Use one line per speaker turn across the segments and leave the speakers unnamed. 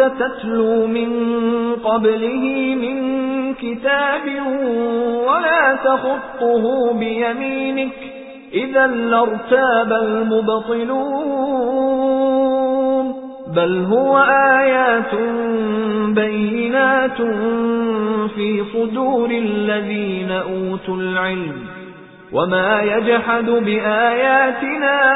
تتلو من قبله من كتاب ولا تخطه بيمينك إذا لارتاب المبطلون بل هو آيات بينات في صدور الذين أوتوا العلم وما يجحد بآياتنا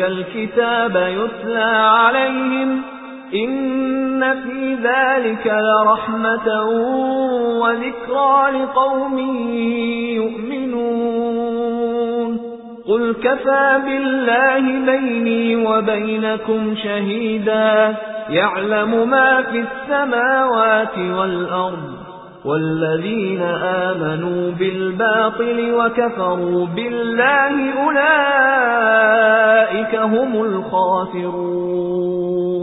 عليك الكتاب يتلى عليهم إن في ذلك لرحمة وذكرى لقوم يؤمنون. قل كفى بالله بيني وبينكم شهيدا. يعلم ما في السماوات والأرض والذين آمنوا بالباطل وكفروا بالله أولئك هم الخاسرون.